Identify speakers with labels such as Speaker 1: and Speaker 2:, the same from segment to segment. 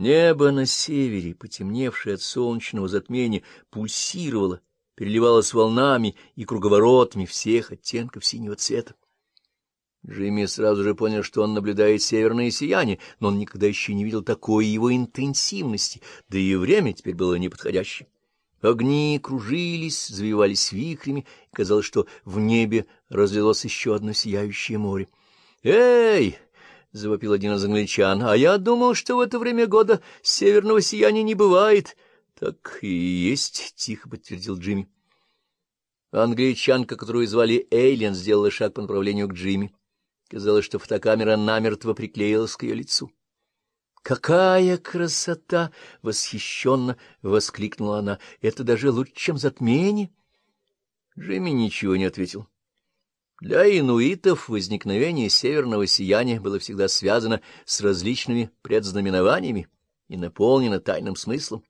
Speaker 1: Небо на севере, потемневшее от солнечного затмения, пульсировало, переливалось волнами и круговоротами всех оттенков синего цвета. Джимми сразу же понял, что он наблюдает северное сияние, но он никогда еще не видел такой его интенсивности, да и время теперь было неподходящее. Огни кружились, завивались вихрями, казалось, что в небе разлилось еще одно сияющее море. «Эй!» — завопил один из англичан. — А я думал, что в это время года северного сияния не бывает. — Так и есть, — тихо подтвердил Джимми. Англичанка, которую звали Эйлен, сделала шаг по направлению к Джимми. Казалось, что фотокамера намертво приклеилась к ее лицу. «Какая красота!» — восхищенно воскликнула она. «Это даже лучше, чем затмение!» Джимми ничего не ответил. Для инуитов возникновение северного сияния было всегда связано с различными предзнаменованиями и наполнено тайным смыслом.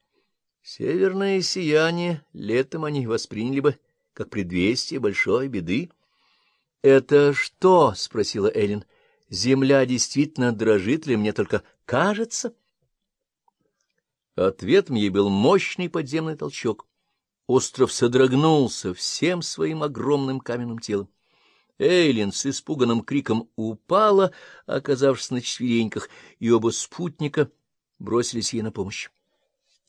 Speaker 1: Северное сияние летом они восприняли бы как предвестие большой беды. — Это что? — спросила Эллен. — Земля действительно дрожит ли мне только кажется? Ответом ей был мощный подземный толчок. Остров содрогнулся всем своим огромным каменным телом. Эйлин с испуганным криком упала, оказавшись на четвереньках, и оба спутника бросились ей на помощь.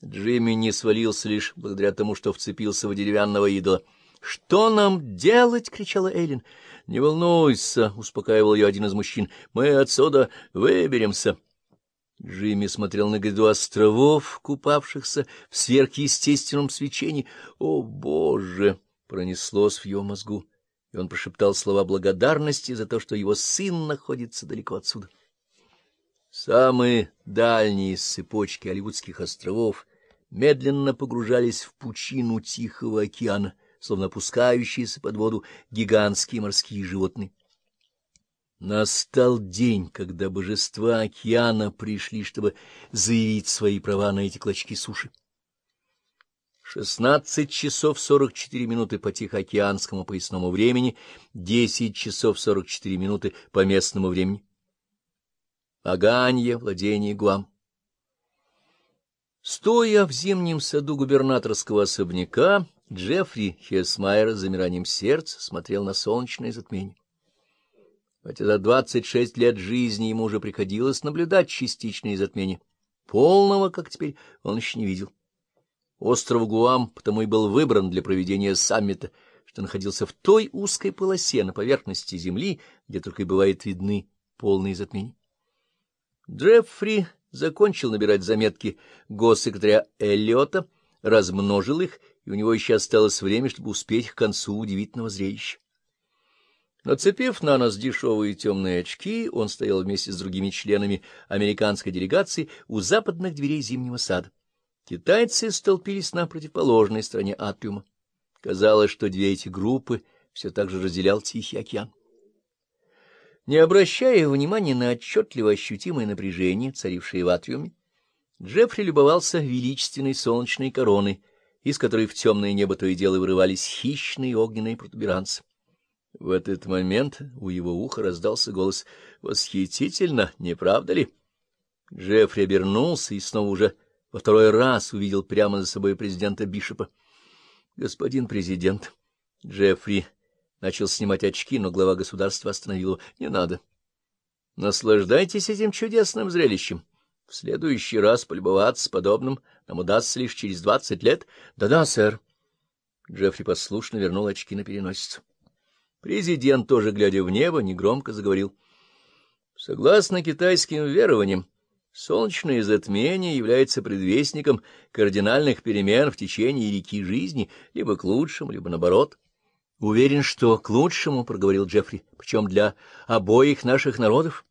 Speaker 1: Джимми не свалился лишь благодаря тому, что вцепился в деревянного идола. «Что нам делать?» — кричала Эйлин. «Не волнуйся», — успокаивал ее один из мужчин. «Мы отсюда выберемся». Джимми смотрел на гряду островов, купавшихся в сверхъестественном свечении. «О, Боже!» — пронеслось в его мозгу, и он прошептал слова благодарности за то, что его сын находится далеко отсюда. Самые дальние цепочки Оливудских островов медленно погружались в пучину Тихого океана, словно опускающиеся под воду гигантские морские животные. Настал день, когда божества океана пришли, чтобы заявить свои права на эти клочки суши. Шестнадцать часов сорок четыре минуты по Тихоокеанскому поясному времени, десять часов сорок четыре минуты по местному времени. Аганье, владение Гуам. Стоя в зимнем саду губернаторского особняка, Джеффри Хесмайер с замиранием сердца смотрел на солнечное затмение. Хотя за двадцать шесть лет жизни ему уже приходилось наблюдать частичные затмения. Полного, как теперь, он еще не видел. Остров Гуам потому и был выбран для проведения саммита, что находился в той узкой полосе на поверхности Земли, где только и бывает видны полные затмения. Джеффри закончил набирать заметки госсекретаря Эллиота, размножил их, и у него еще осталось время, чтобы успеть к концу удивительного зрелища. Нацепив на нос дешевые темные очки, он стоял вместе с другими членами американской делегации у западных дверей Зимнего сада. Китайцы столпились на противоположной стороне атриума. Казалось, что две эти группы все так же разделял Тихий океан. Не обращая внимания на отчетливо ощутимое напряжение, царившее в атриуме, Джеффри любовался величественной солнечной короной, из которой в темное небо то и дело вырывались хищные огненные протуберанцы. В этот момент у его уха раздался голос «Восхитительно, не правда ли?» Джеффри обернулся и снова уже во второй раз увидел прямо за собой президента Бишопа. «Господин президент!» Джеффри начал снимать очки, но глава государства остановил его. «Не надо. Наслаждайтесь этим чудесным зрелищем. В следующий раз полюбоваться подобным нам удастся лишь через двадцать лет. Да-да, сэр». Джеффри послушно вернул очки на переносицу. Президент, тоже глядя в небо, негромко заговорил. Согласно китайским верованиям, солнечное затмение является предвестником кардинальных перемен в течение реки жизни, либо к лучшему, либо наоборот. — Уверен, что к лучшему, — проговорил Джеффри, — причем для обоих наших народов.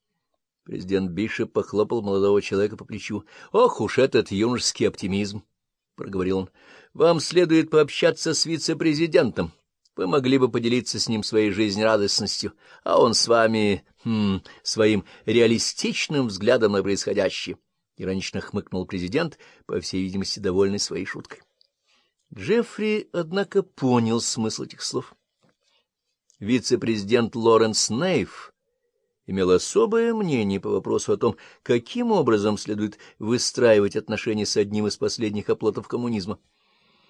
Speaker 1: Президент Бишоп похлопал молодого человека по плечу. — Ох уж этот юношеский оптимизм! — проговорил он. — Вам следует пообщаться с вице-президентом. — вы могли бы поделиться с ним своей жизнерадостностью, а он с вами, хм, своим реалистичным взглядом на происходящее. Иронично хмыкнул президент, по всей видимости, довольный своей шуткой. Джеффри, однако, понял смысл этих слов. Вице-президент Лоренс Нейв имел особое мнение по вопросу о том, каким образом следует выстраивать отношения с одним из последних оплотов коммунизма —